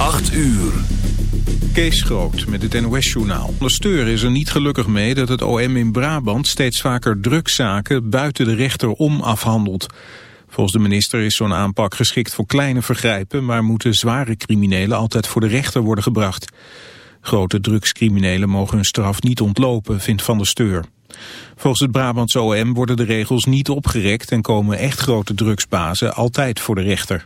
8 uur. Kees Groot met het NOS-journaal. De steur is er niet gelukkig mee dat het OM in Brabant steeds vaker drugszaken buiten de rechter om afhandelt. Volgens de minister is zo'n aanpak geschikt voor kleine vergrijpen, maar moeten zware criminelen altijd voor de rechter worden gebracht. Grote drugscriminelen mogen hun straf niet ontlopen, vindt Van der Steur. Volgens het Brabantse OM worden de regels niet opgerekt en komen echt grote drugsbazen altijd voor de rechter.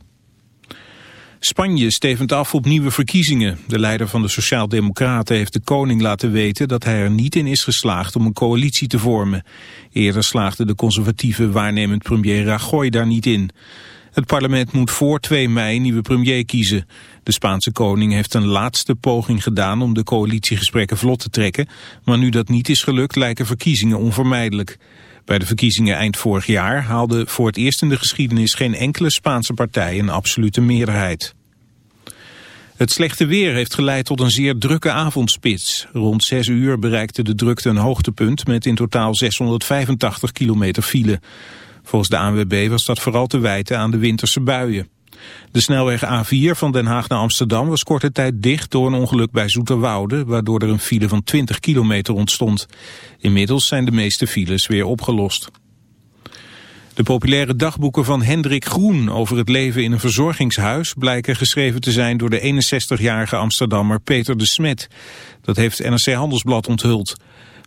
Spanje stevend af op nieuwe verkiezingen. De leider van de Sociaaldemocraten heeft de koning laten weten dat hij er niet in is geslaagd om een coalitie te vormen. Eerder slaagde de conservatieve waarnemend premier Rajoy daar niet in. Het parlement moet voor 2 mei een nieuwe premier kiezen. De Spaanse koning heeft een laatste poging gedaan om de coalitiegesprekken vlot te trekken. Maar nu dat niet is gelukt lijken verkiezingen onvermijdelijk. Bij de verkiezingen eind vorig jaar haalde voor het eerst in de geschiedenis geen enkele Spaanse partij een absolute meerderheid. Het slechte weer heeft geleid tot een zeer drukke avondspits. Rond 6 uur bereikte de drukte een hoogtepunt met in totaal 685 kilometer file. Volgens de ANWB was dat vooral te wijten aan de winterse buien. De snelweg A4 van Den Haag naar Amsterdam was korte tijd dicht door een ongeluk bij Zoeterwoude, waardoor er een file van 20 kilometer ontstond. Inmiddels zijn de meeste files weer opgelost. De populaire dagboeken van Hendrik Groen over het leven in een verzorgingshuis blijken geschreven te zijn door de 61-jarige Amsterdammer Peter de Smet. Dat heeft NRC Handelsblad onthuld.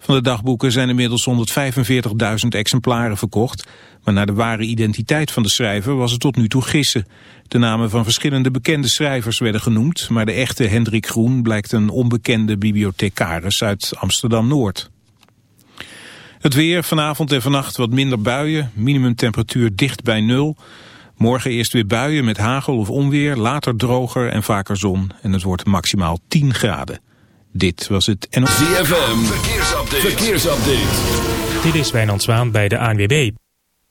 Van de dagboeken zijn inmiddels 145.000 exemplaren verkocht. Maar naar de ware identiteit van de schrijver was het tot nu toe gissen. De namen van verschillende bekende schrijvers werden genoemd... maar de echte Hendrik Groen blijkt een onbekende bibliothecaris uit Amsterdam-Noord. Het weer, vanavond en vannacht wat minder buien, minimumtemperatuur dicht bij nul. Morgen eerst weer buien met hagel of onweer, later droger en vaker zon. En het wordt maximaal 10 graden. Dit was het NOS. ZFM, verkeersupdate. verkeersupdate. Dit is Wijnand Zwaan bij de ANWB.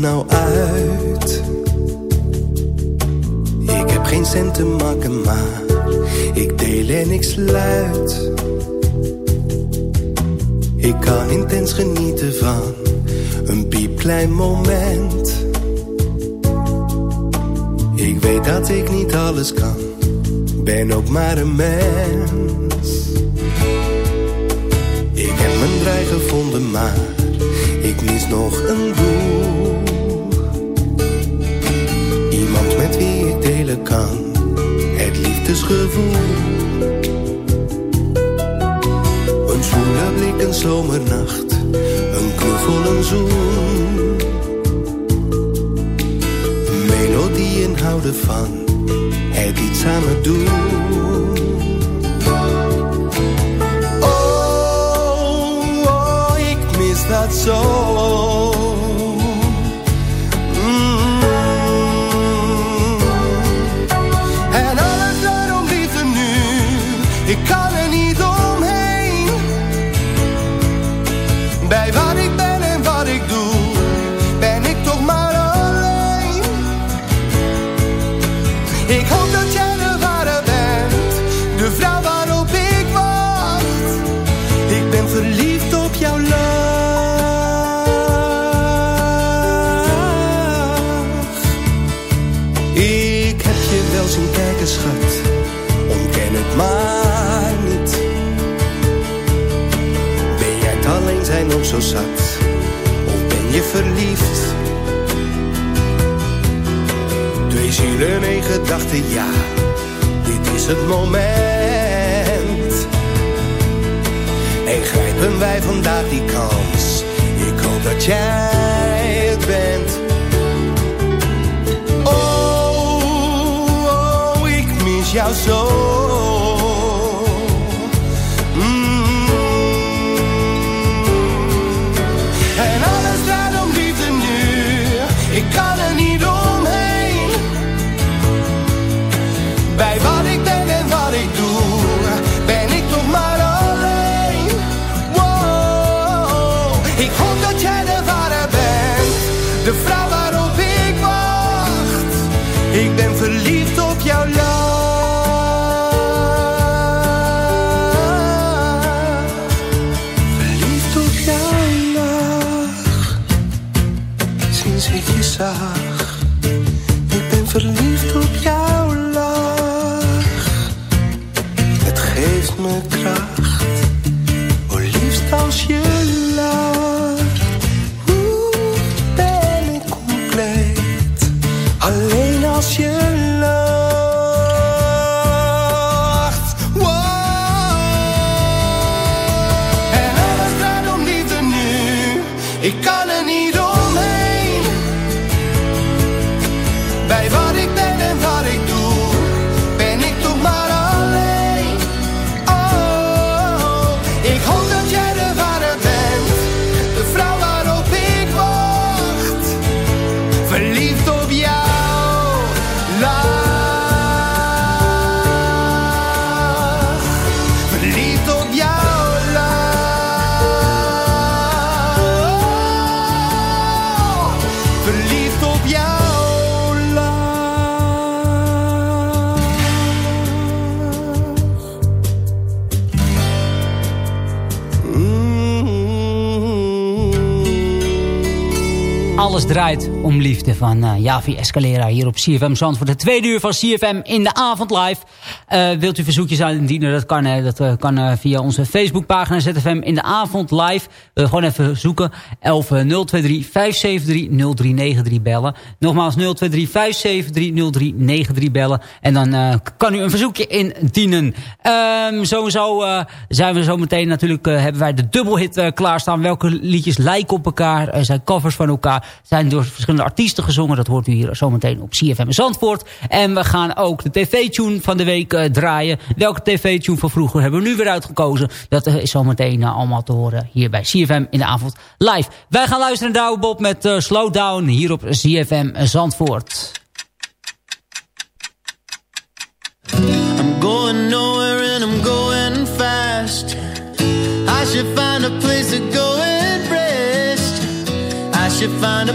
Nou uit? Ik heb geen cent te maken, maar ik deel en ik sluit. Ik kan intens genieten van een piepklein moment. Ik weet dat ik niet alles kan, ben ook maar een mens. Ik heb mijn draai gevonden, maar kan, het liefdesgevoel. Een zwoele blik, een zomernacht, een knuffel, een zoen. Melodie en houden van, het iets samen doen. Oh, oh, ik mis dat zo. Zo zat? Of ben je verliefd? Twee zielen, één gedachte, ja. Dit is het moment. En grijpen wij vandaag die kans hoop dat jij het bent. Oh, oh ik mis jou zo. Draait om liefde van uh, Javi Escalera hier op CFM Zandvoort. De tweede uur van CFM in de avond live. Uh, wilt u verzoekjes indienen? Dat kan, hè. dat uh, kan via onze Facebookpagina ZFM in de avond live. Gewoon even zoeken. 11 023 573 0393 bellen. Nogmaals 023 573 0393 bellen. En dan kan u een verzoekje indienen. Um, sowieso zijn we zo meteen natuurlijk... hebben wij de dubbelhit klaarstaan. Welke liedjes lijken op elkaar? Zijn covers van elkaar zijn door verschillende artiesten gezongen. Dat hoort u hier zometeen op CFM Zandvoort. En we gaan ook de tv-tune van de week draaien. Welke tv-tune van vroeger hebben we nu weer uitgekozen? Dat is zometeen uh, allemaal te horen hier bij CFM in de avond live. Wij gaan luisteren naar Douwe Bob met Slowdown hier op CFM Zandvoort. I'm going nowhere and I'm going fast. I should find a place to go should find a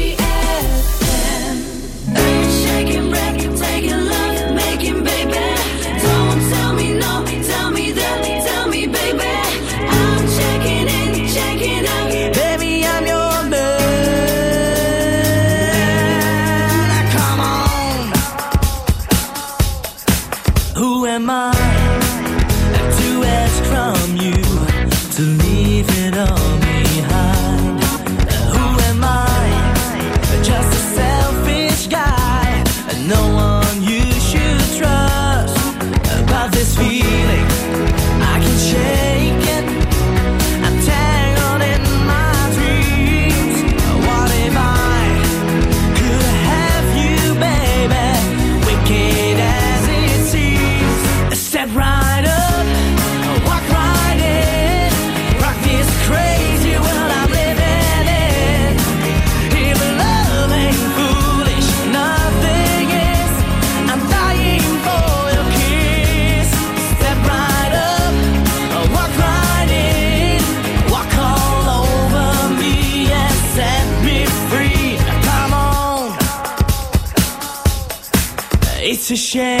Shame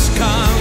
Anders kan?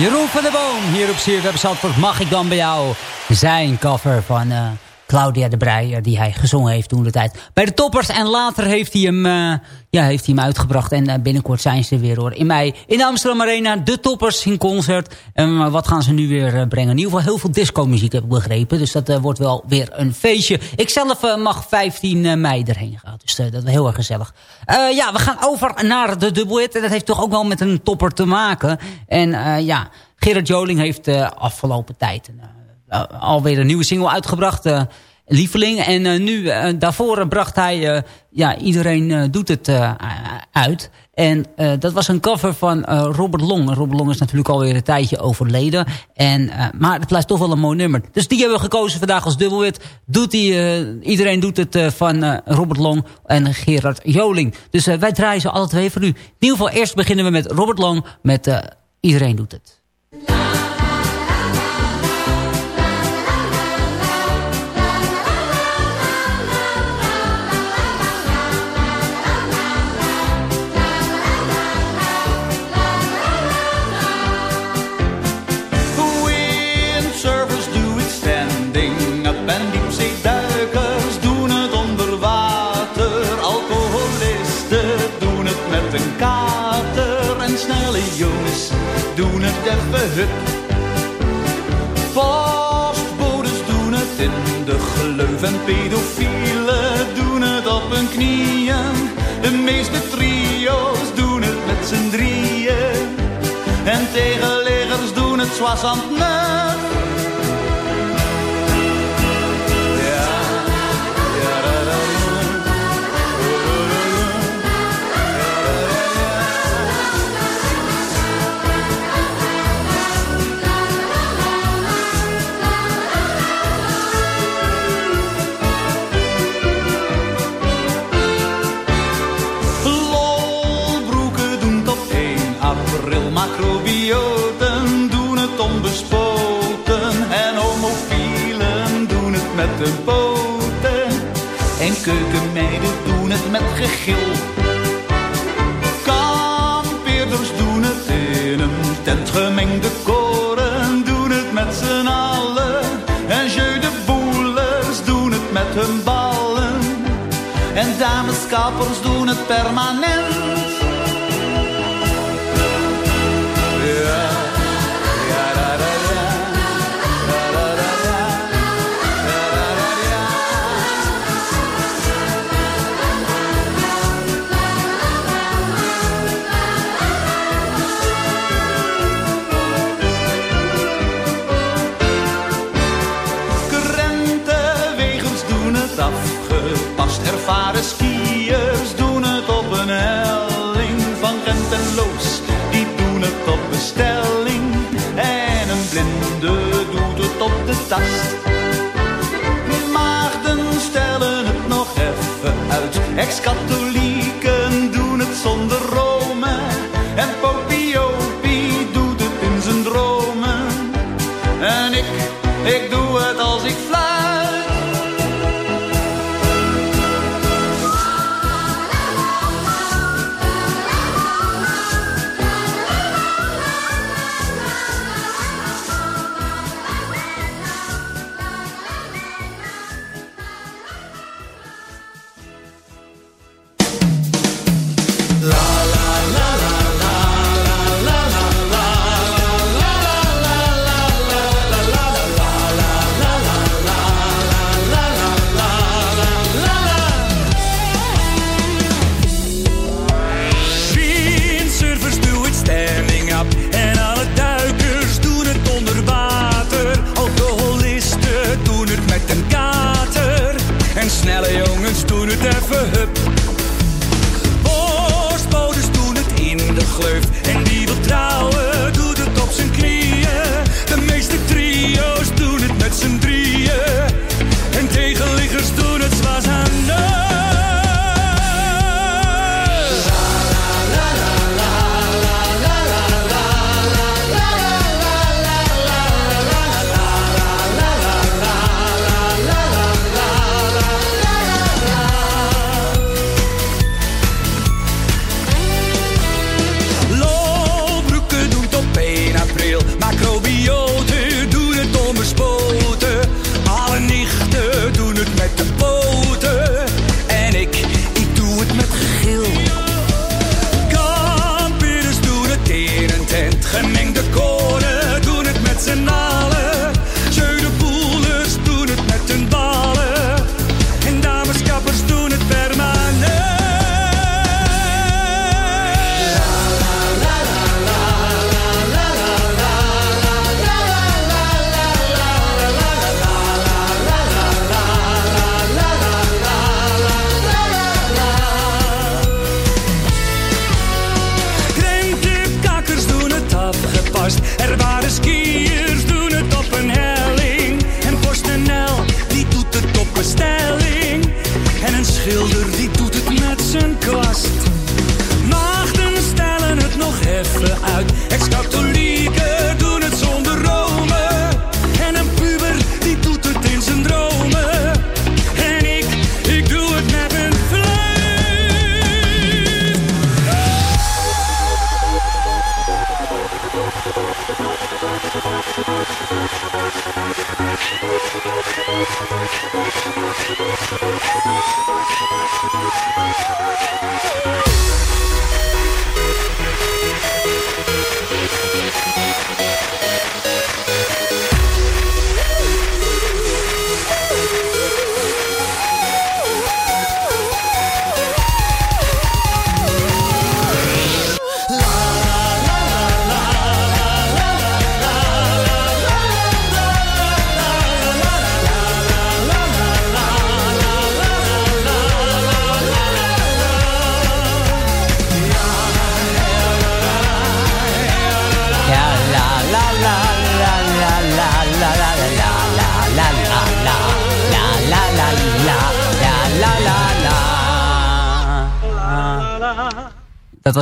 Jeroen van der Boom, hier op CFM Zandvoort. Mag ik dan bij jou zijn cover van eh, Claudia de Breij... eh, die hij gezongen heeft toen de tijd bij de Toppers. En later heeft hij hem, eh, ja, heeft hij hem uitgebracht. En eh, binnenkort zijn ze weer hoor. In mei in de Amsterdam Arena, de Toppers in concert. En wat gaan ze nu weer brengen? In ieder geval heel veel disco-muziek heb ik begrepen. Dus dat wordt wel weer een feestje. Ik zelf mag 15 mei erheen gaan. Dus dat is heel erg gezellig. Ja, we gaan over naar de dubbelhit. En dat heeft toch ook wel met een topper te maken. En ja, Gerard Joling heeft eh, afgelopen tijd alweer een nieuwe single uitgebracht. eh, Lieveling. En eh, nu, eh, daarvoor eh, bracht hij, eh, ja, iedereen eh, doet het eh, uit. En eh, dat was een cover van eh, Robert Long. Robert Long is natuurlijk alweer een tijdje overleden. En, eh, maar het blijft toch wel een mooi nummer. Dus die hebben we gekozen vandaag als dubbelwit. Doet die, eh, iedereen doet het eh, van eh, Robert Long en Gerard Joling. Dus eh, wij draaien ze alle twee voor u. In ieder geval eerst beginnen we met Robert Long met eh, Iedereen doet het. doen het even hup. Postbodes doen het in de geloof en pedofielen doen het op hun knieën. De meeste trio's doen het met z'n drieën. En tegenleggers doen het zwassend na.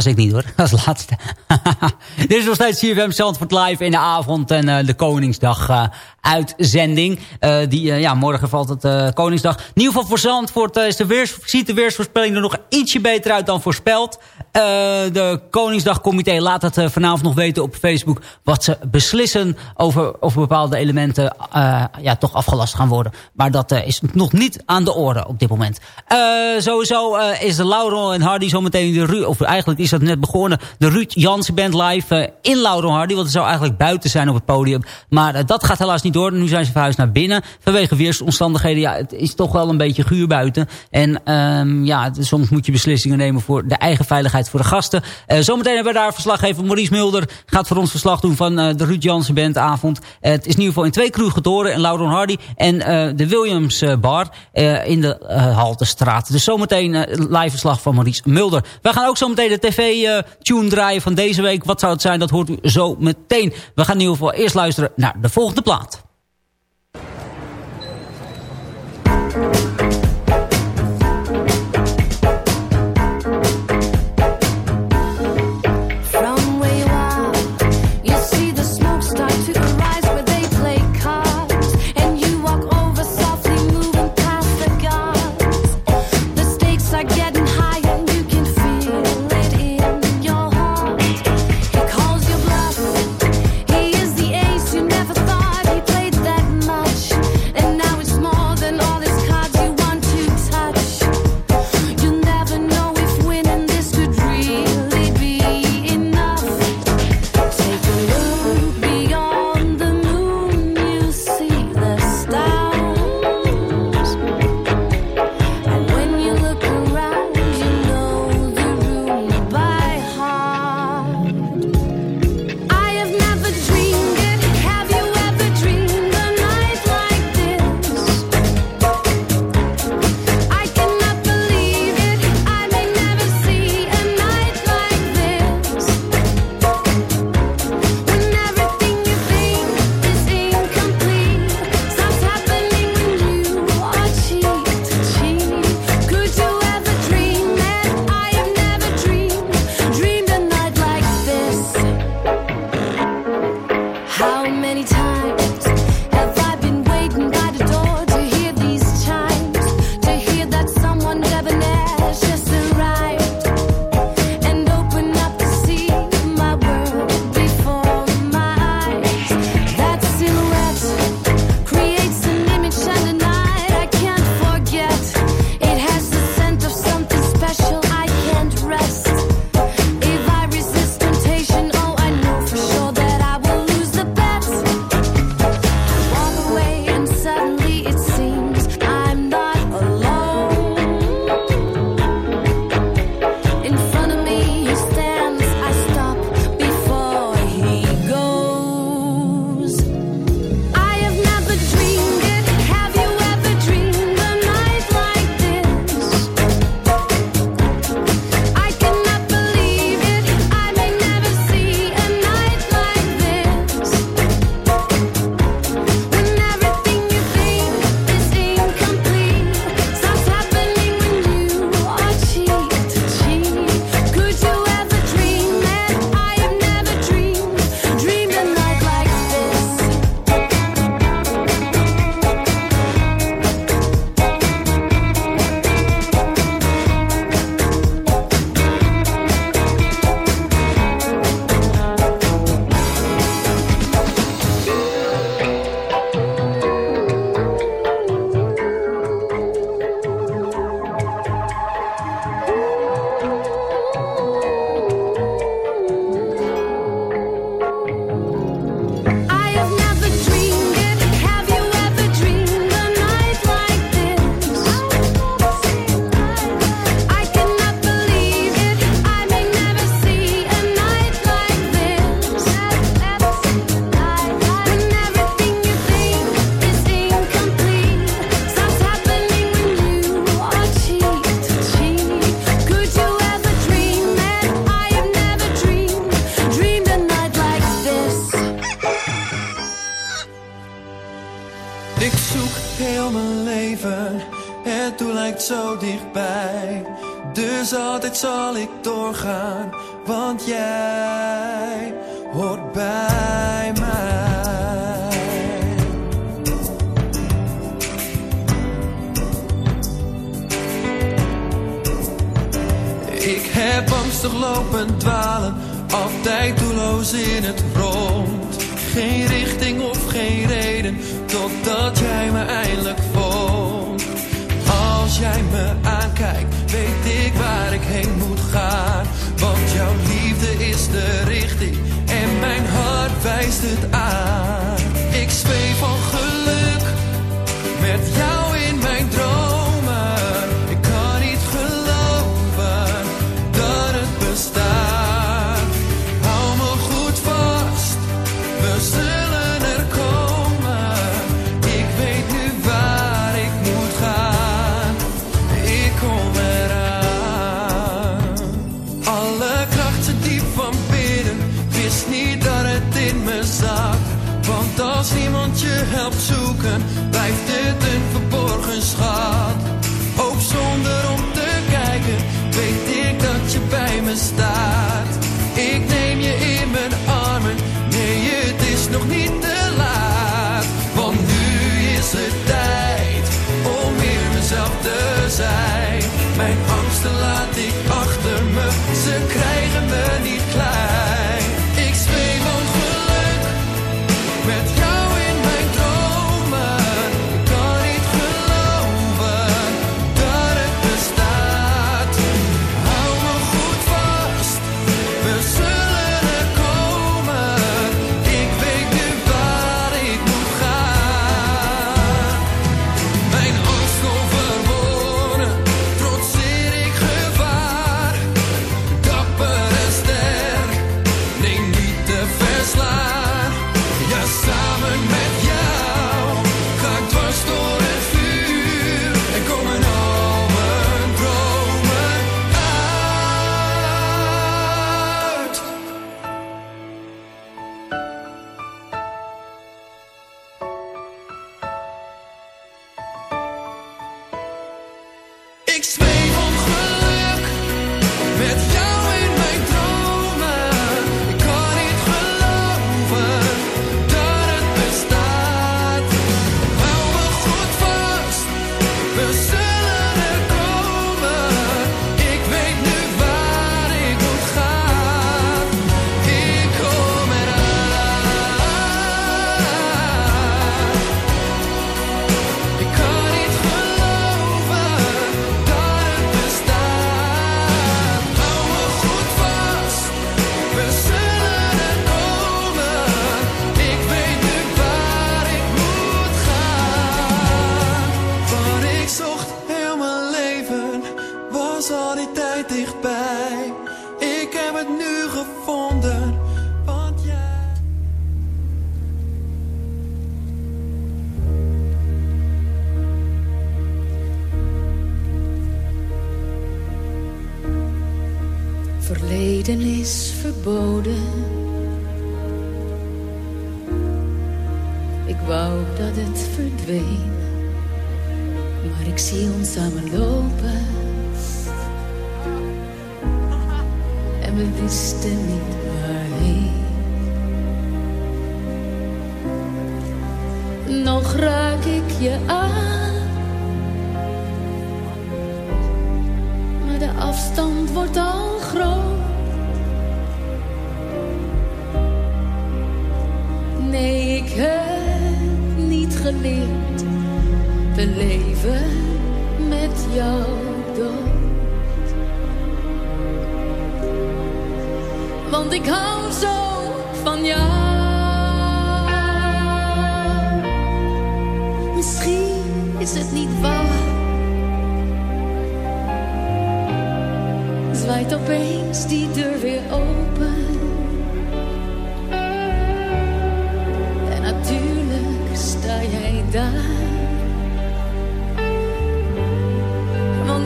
Was ik niet hoor, als laatste. Dit is nog steeds CFM Zandvoort live in de avond en eh, de Koningsdag eh, uitzending. Eh, die, ja, morgen valt het Koningsdag. In ieder geval voor Zandvoort is de weers, ziet de weersvoorspelling er nog ietsje beter uit dan voorspeld. de Koningsdagcomité laat het vanavond nog weten op Facebook... wat ze beslissen over of bepaalde elementen ja, toch afgelast gaan worden. Maar dat is nog niet aan de orde op dit moment. sowieso is de Laurel en Hardy zometeen de Ru of eigenlijk is dat net begonnen. De Ruud Jansen Band live in Laurel Hardy. Want het zou eigenlijk buiten zijn op het podium. Maar dat gaat helaas niet door. Nu zijn ze verhuisd naar binnen. Vanwege weersomstandigheden. Ja, het is toch wel een beetje guur buiten. En um, ja, soms moet je beslissingen nemen voor de eigen veiligheid voor de gasten. Uh, zometeen hebben we daar verslaggever Maurice Mulder. Gaat voor ons verslag doen van de Ruud Jansen Band avond. het is in ieder geval in twee kroegen te horen. In Laurel Hardy en de Williams Bar in de Haltestraat. Dus zometeen live verslag van Maurice Mulder. We gaan ook zo meteen de tv-tune draaien van deze week. Wat zou het zijn? Dat hoort u zo meteen. We gaan in ieder geval eerst luisteren naar de volgende plaat. Thank you.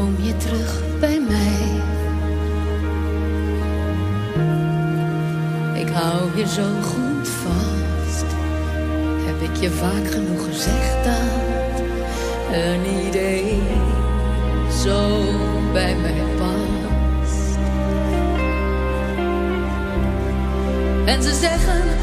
Droom je terug bij mij. Ik hou je zo goed vast. Heb ik je vaak genoeg gezegd dat een idee zo bij mij past. En ze zeggen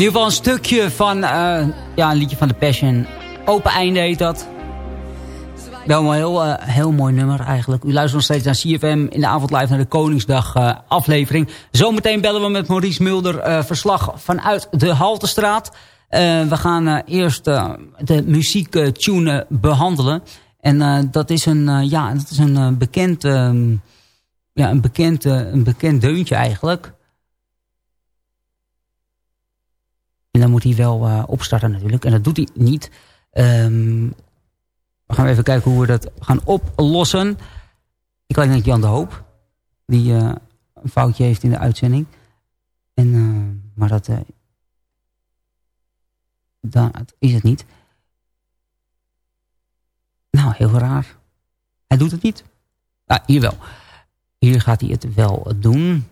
ieder geval een stukje van eh, ja, een liedje van The Passion. Open einde heet dat. Wel een heel, eh, heel mooi nummer eigenlijk. U luistert nog steeds naar CFM in de avond live naar de Koningsdag eh, aflevering. Zometeen bellen we met Maurice Mulder verslag vanuit de Haltestraat. We gaan eerst de muziektune behandelen. En dat is een, ja, dat is een bekend, ehm, ja, een, bekend, een bekend deuntje eigenlijk. En dan moet hij wel eh, opstarten natuurlijk. En dat doet hij niet. Ehm, we gaan even kijken hoe we dat gaan oplossen. Ik lijk net Jan de Hoop. Die eh, een foutje heeft in de uitzending. En, eh, maar dat, dat is het niet. Nou, heel raar. Hij doet het niet. Ah, hier wel. Hier gaat hij het wel doen.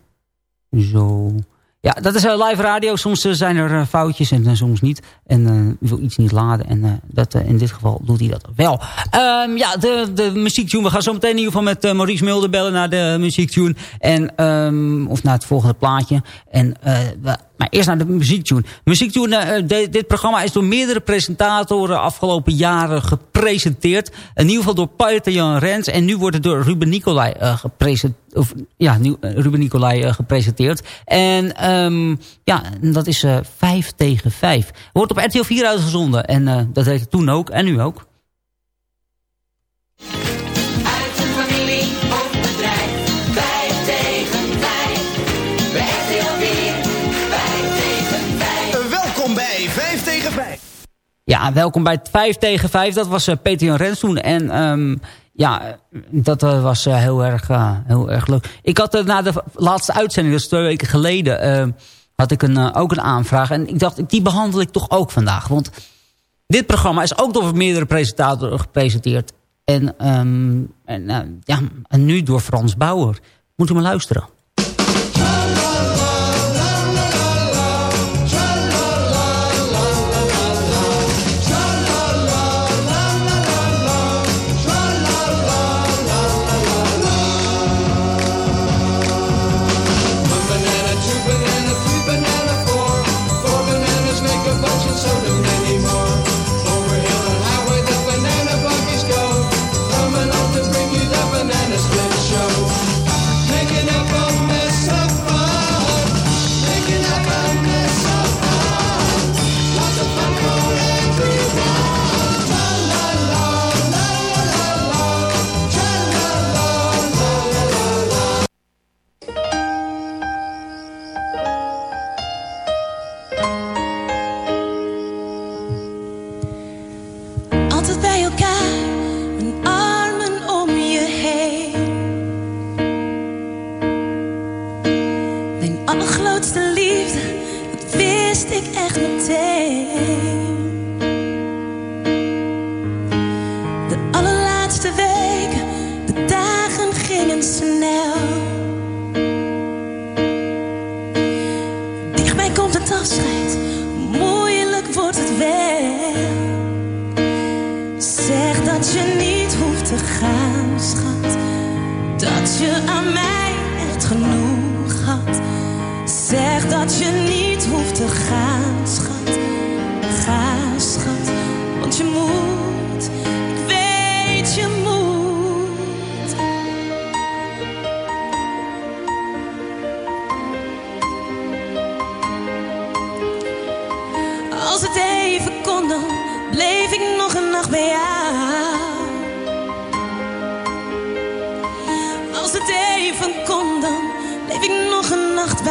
Zo. Ja, dat is eh, live radio. Soms eh, zijn er eh, foutjes en soms niet. En eh, wil iets niet laden. En dat, in dit geval doet hij dat wel. Ehm, ja, de, de muziektune. We gaan zo meteen in ieder geval met Maurice Mulder bellen naar de muziektune. En, ehm, of naar het volgende plaatje. En, we- maar eerst naar de muziektune. Muziektune, de- dit programma is door meerdere presentatoren afgelopen jaren gepresenteerd. In ieder geval door Peter Jan Rens. En nu wordt het door Ruben Nicolai eh, gepresenteerd. Of, ja, nu, eh, Ruben Nicolai gepresenteerd. En ehm, ja, dat is eh 5 tegen 5. Wordt op RTL 4 uitgezonden. En dat deed het toen ook. En nu ook. Ja, welkom bij 5 tegen 5. Dat was eh, Peter Jan Rens toen. En ehm, ja, dat eh, was eh, heel, erg, heel erg leuk. Ik had na de laatste uitzending, is twee weken geleden... eh, had ik een, ook een aanvraag. En ik dacht, die behandel ik toch ook vandaag. Want dit programma is ook door meerdere presentatoren gepresenteerd. En, ehm, en, ja, nu door Frans Bauer. Moet u maar luisteren.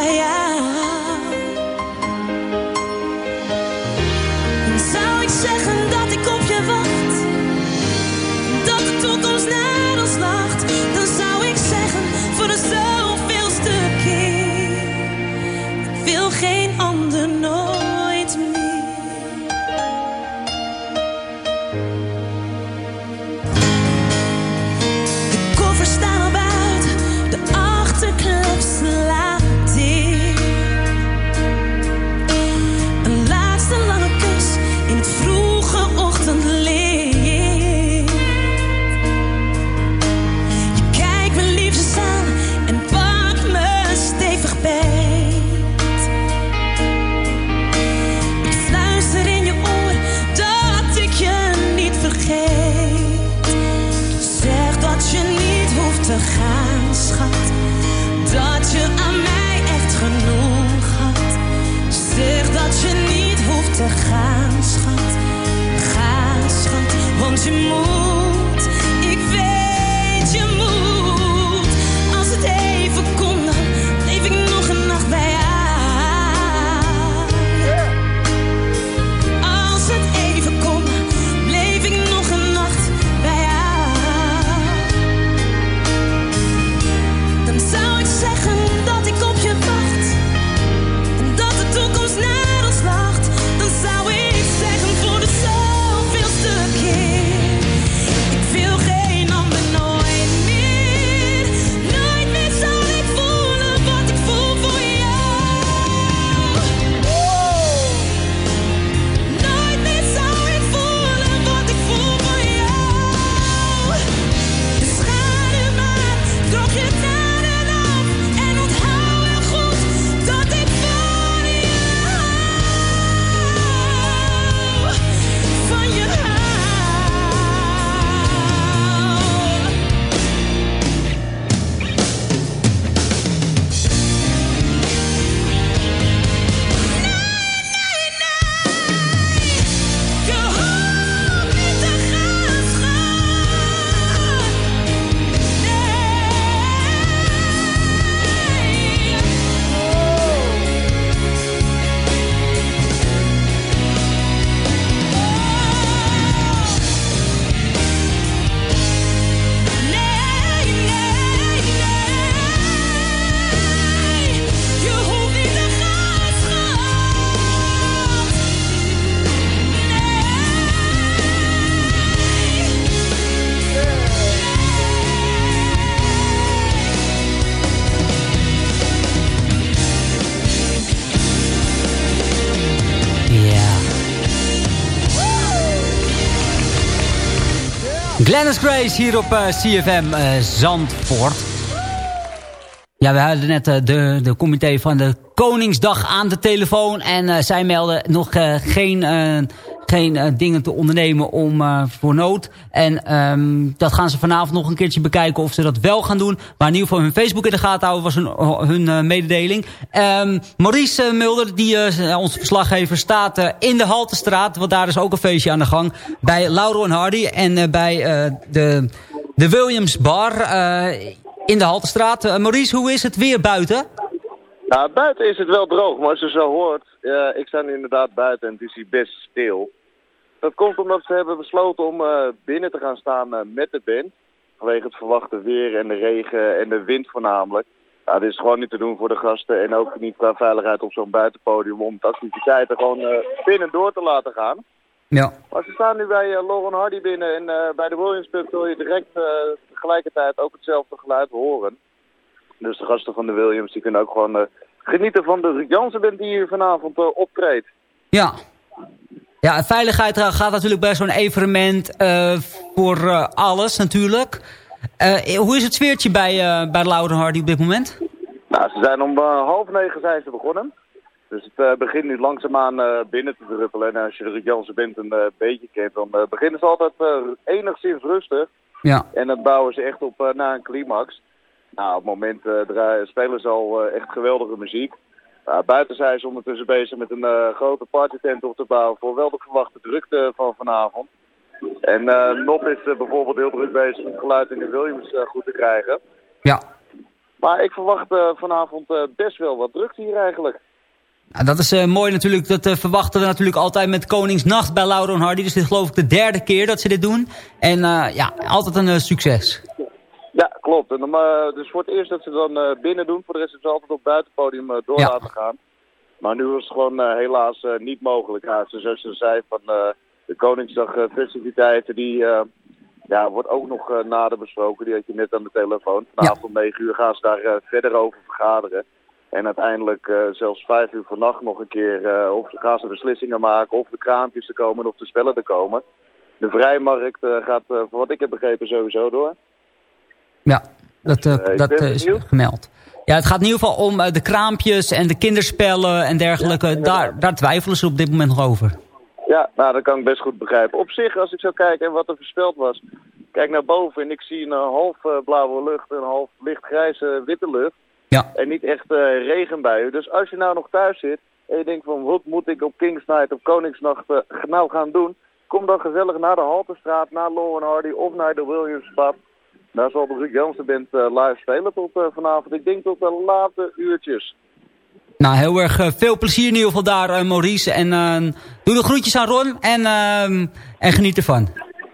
Een Glennis Grace hier op eh, CFM eh, Zandvoort. Ja, we hadden net eh, de, de comité van de Koningsdag aan de telefoon. En zij melden nog geen, geen eh, dingen te ondernemen om, eh, voor nood. En ehm, dat gaan ze vanavond nog een keertje bekijken of ze dat wel gaan doen. Maar in ieder geval hun Facebook in de gaten houden was hun, hun eh, mededeling. Ehm, Maurice Mulder, die, onze verslaggever, staat in de Haltestraat. Want daar is ook een feestje aan de gang. Bij Lauro en Hardy en bij de, de Williams Bar in de Haltestraat. Maurice, hoe is het weer buiten? Nou, buiten is het wel droog, maar als je zo hoort, ik sta nu inderdaad buiten en het is hier best stil. Dat komt omdat ze hebben besloten om eh, binnen te gaan staan eh, met de band. Vanwege het verwachte weer en de regen en de wind voornamelijk. Ja, dit is gewoon niet te doen voor de gasten en ook niet qua veiligheid op zo'n buitenpodium om de activiteiten gewoon eh, binnen door te laten gaan. Ja. Maar ze staan nu bij uh, Lauren Hardy binnen en bij de Williams Pub zul je direct eh, tegelijkertijd ook hetzelfde geluid horen. Dus de gasten van de Williams die kunnen ook gewoon genieten van de Jansen band die hier vanavond optreedt. Ja. Ja, veiligheid eh, gaat natuurlijk bij zo'n evenement eh, voor eh, alles natuurlijk. Hoe is het sfeertje bij, bij Loud Hardy op dit moment? Nou, ze zijn om half negen zijn ze begonnen. Dus het begint nu langzaamaan binnen te druppelen. En als je de Ruud Jansen band een beetje kent, dan beginnen ze altijd enigszins rustig. Ja. En dan bouwen ze echt op naar een climax. Nou, op het moment draaien, spelen ze al echt geweldige muziek. Buiten zijn ze ondertussen bezig met een eh, grote partytent op te bouwen voor wel de verwachte drukte van vanavond. En eh Nop is eh, bijvoorbeeld heel druk bezig om het geluid in de Williams goed te krijgen. Ja. Maar ik verwacht vanavond best wel wat drukte hier eigenlijk. Nou, dat is mooi natuurlijk. Dat verwachten we natuurlijk altijd met Koningsnacht bij Laura en Hardy. Dus dit is geloof ik de derde keer dat ze dit doen. En ja, altijd een succes. Ja, klopt. En dan, eh, dus voor het eerst dat ze dan eh, binnen doen. Voor de rest is het altijd op het buitenpodium eh, door Ja. laten gaan. Maar nu was het gewoon helaas niet mogelijk. Ja, zoals ze zei, van de Koningsdag eh, festiviteiten, die ja, wordt ook nog nader besproken. Die had je net aan de telefoon. Vanavond om 9 uur gaan ze daar verder over vergaderen. En uiteindelijk zelfs 5 uur vannacht nog een keer of gaan ze beslissingen maken of de kraampjes er komen of de spellen er komen. De vrijmarkt gaat, voor wat ik heb begrepen, sowieso door. Ja, dat, eh, Eh, dat eh, is gemeld. Ja, het gaat in ieder geval om de kraampjes en de kinderspellen en dergelijke. daar, daar twijfelen ze op dit moment nog over. Ja, nou, dat kan ik best goed begrijpen. Op zich, als ik zou kijken en wat er voorspeld was. Kijk naar boven en ik zie een half blauwe lucht en een half lichtgrijze witte lucht. Ja. En niet echt eh, regenbuien. Dus als je nou nog thuis zit en je denkt van wat moet ik op Kings Night of Koningsnacht eh, nou gaan doen. Kom dan gezellig naar de Halterstraat, naar Lauren Hardy of naar de Williamspad. Daar zal de Ruud Jansen Band eh, live spelen tot eh, vanavond. Ik denk tot de late uurtjes. Nou, heel erg eh, veel plezier in ieder geval daar, Maurice. En doe de groetjes aan Ron en, ehm, en geniet ervan.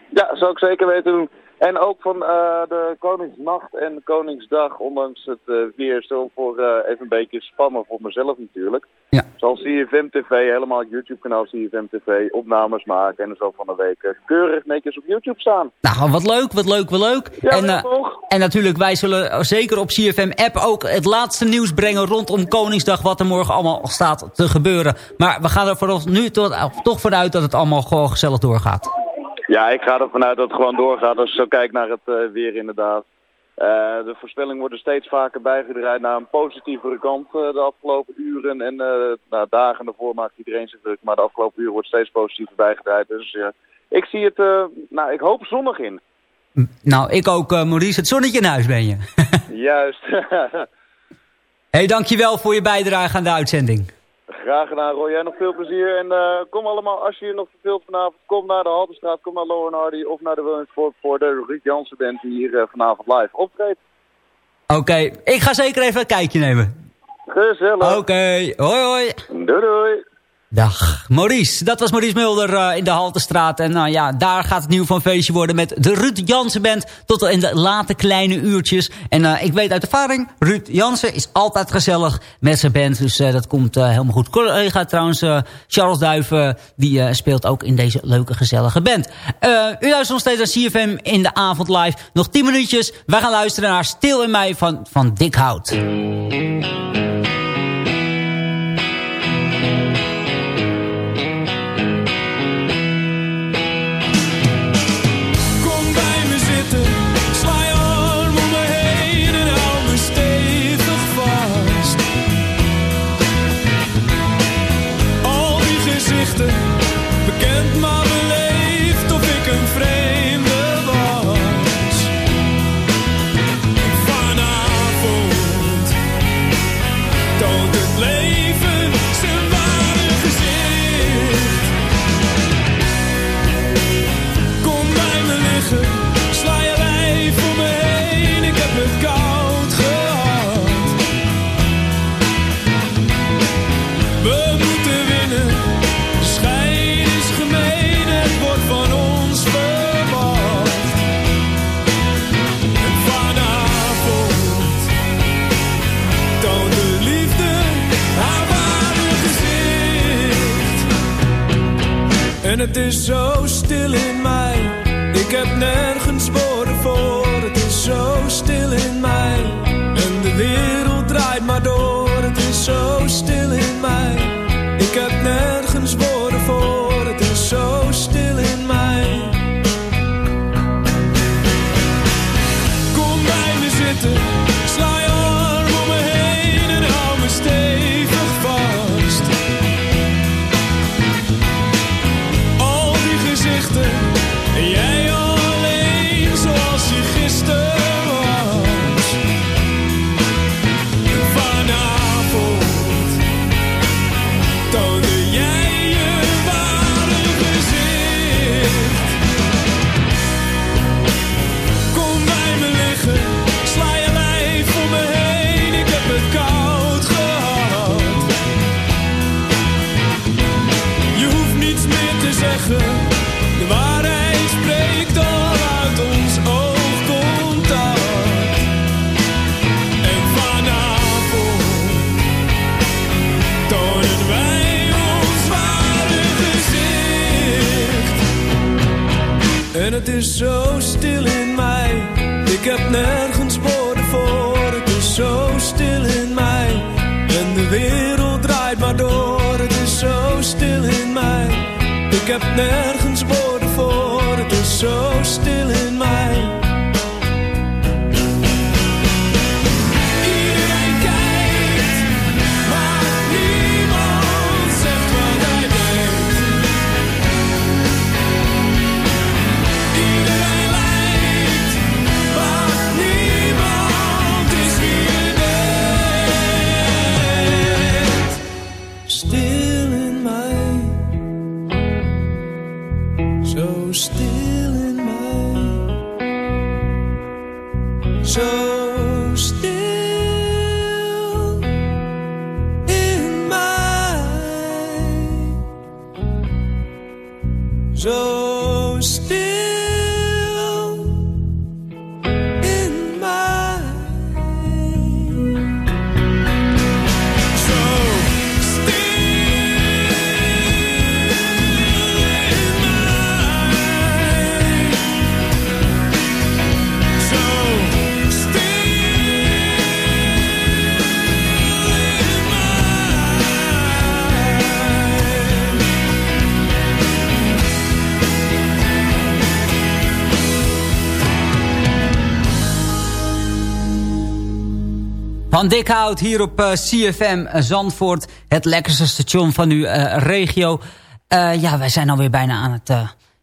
Ja, zou ik zeker weten doen. En ook van eh, de Koningsnacht en Koningsdag, ondanks het eh, weer, zo voor eh, even een beetje spannen voor mezelf natuurlijk. Ja. Zal CFM TV, helemaal het YouTube-kanaal CFM TV, opnames maken en zal van de week keurig netjes op YouTube staan. Nou, wat leuk, wat leuk, wat leuk. Ja, en, toch? en natuurlijk, wij zullen zeker op CFM-app ook het laatste nieuws brengen rondom Koningsdag. Wat er morgen allemaal staat te gebeuren. Maar we gaan er voor ons nu tot, toch vanuit dat het allemaal gewoon gezellig doorgaat. Ja, ik ga ervan uit dat het gewoon doorgaat als ik zo kijk naar het eh, weer inderdaad. Eh, de voorspellingen worden steeds vaker bijgedraaid naar een positievere kant eh, de afgelopen uren. En nou, dagen ervoor maakt iedereen zich druk, maar de afgelopen uren wordt steeds positiever bijgedraaid. Dus ik zie het, nou ik hoop zonnig in. Nou, ik ook, Maurice. Het zonnetje in huis ben je. Juist. hey, dankjewel voor je bijdrage aan de uitzending. Graag gedaan Roy, jij nog veel plezier. En eh, kom allemaal, als je je nog verveelt vanavond, kom naar de Haltestraat, kom naar Lauren Hardy of naar de Williamsport voor de Ruud Jansen Band die hier eh, vanavond live optreedt. Oké, ik ga zeker even een kijkje nemen. Gezellig. Oké, hoi hoi. Doei doei. Dag, Maurice. Dat was Maurice Mulder eh, in de Haltestraat. En nou ja, daar gaat het nieuw van feestje worden met de Ruud Jansen Band. Tot in de late kleine uurtjes. En eh, ik weet uit ervaring, Ruud Jansen is altijd gezellig met zijn band. Dus dat komt helemaal goed. Collega trouwens, Charles Duiven, die speelt ook in deze leuke gezellige band. U luistert nog steeds naar CFM in de avond live. Nog 10 minuutjes. Wij gaan luisteren naar Stil in mij van, van Dick Hout. Het is zo stil in mij. Zo stil Van Dikhout hier op eh, CFM Zandvoort. Het lekkerste station van uw eh, regio. Eh, ja, wij zijn alweer bijna aan het,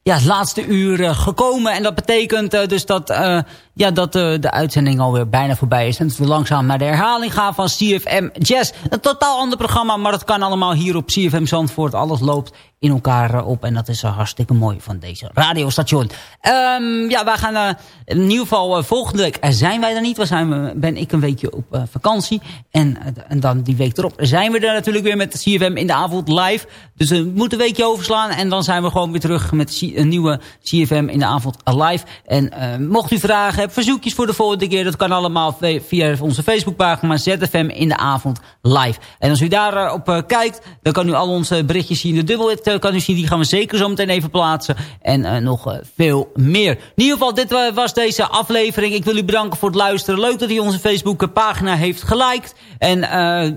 ja, het laatste uur gekomen. En dat betekent dus dat, ja, dat eh, de uitzending alweer bijna voorbij is. En dat we langzaam naar de herhaling gaan van CFM Jazz. Een totaal ander programma, maar dat kan allemaal hier op CFM Zandvoort. Alles loopt in elkaar eh, op. En dat is eh, hartstikke mooi van deze radiostation. Ehm, ja, wij gaan in ieder geval volgende week zijn wij er niet. We zijn, ben ik een weekje op vakantie. En, en dan die week erop zijn we er natuurlijk weer met CFM in de avond live. Dus we moeten een weekje overslaan. En dan zijn we gewoon weer terug met een nieuwe CFM in de avond live. En mocht u vragen verzoekjes voor de volgende keer. Dat kan allemaal via onze Facebookpagina ZFM in de avond live. En als u daarop op kijkt, dan kan u al onze berichtjes zien. De dubbelhit eh, kan u zien, die gaan we zeker zo meteen even plaatsen. En eh, nog eh, veel meer. In ieder geval, dit wa- was deze aflevering. Ik wil u bedanken voor het luisteren. Leuk dat u onze Facebookpagina heeft geliked. En... eh,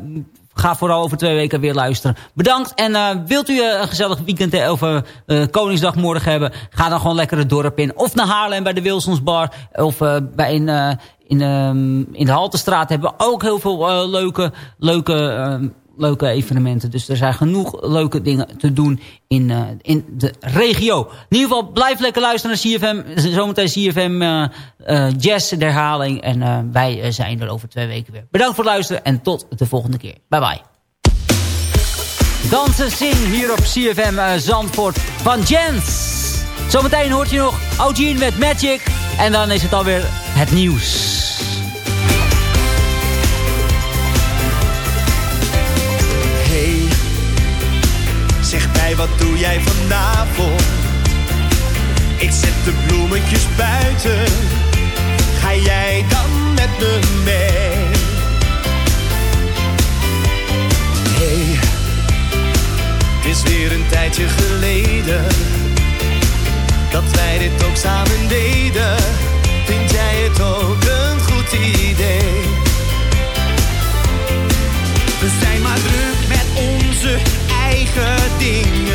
Ga vooral over twee weken weer luisteren. Bedankt. En eh, wilt u eh, een gezellig weekend eh, eh, Koningsdag morgen hebben? Ga dan gewoon lekker het dorp in. Of naar Haarlem bij de Wilsons Bar. Of bij eh, in, ehm, in de Haltestraat hebben we ook heel veel leuke, leuke, ehm, leuke evenementen. Dus er zijn genoeg leuke dingen te doen in, eh, in de regio. In ieder geval blijf lekker luisteren naar CFM. Zometeen CFM eh eh, Jazz de herhaling. En wij zijn er over twee weken weer. Bedankt voor het luisteren en tot de volgende keer. Bye bye. Dansen Zin hier op CFM Zandvoort van Jens. Zometeen hoort je nog Eugene met Magic. En dan is het alweer het nieuws. Wat doe jij vanavond? Ik zet de bloemetjes buiten. Ga jij dan met me mee? Hey, het is weer een tijdje geleden dat wij dit ook samen deden. Vind jij het ook een goed idee? Eigen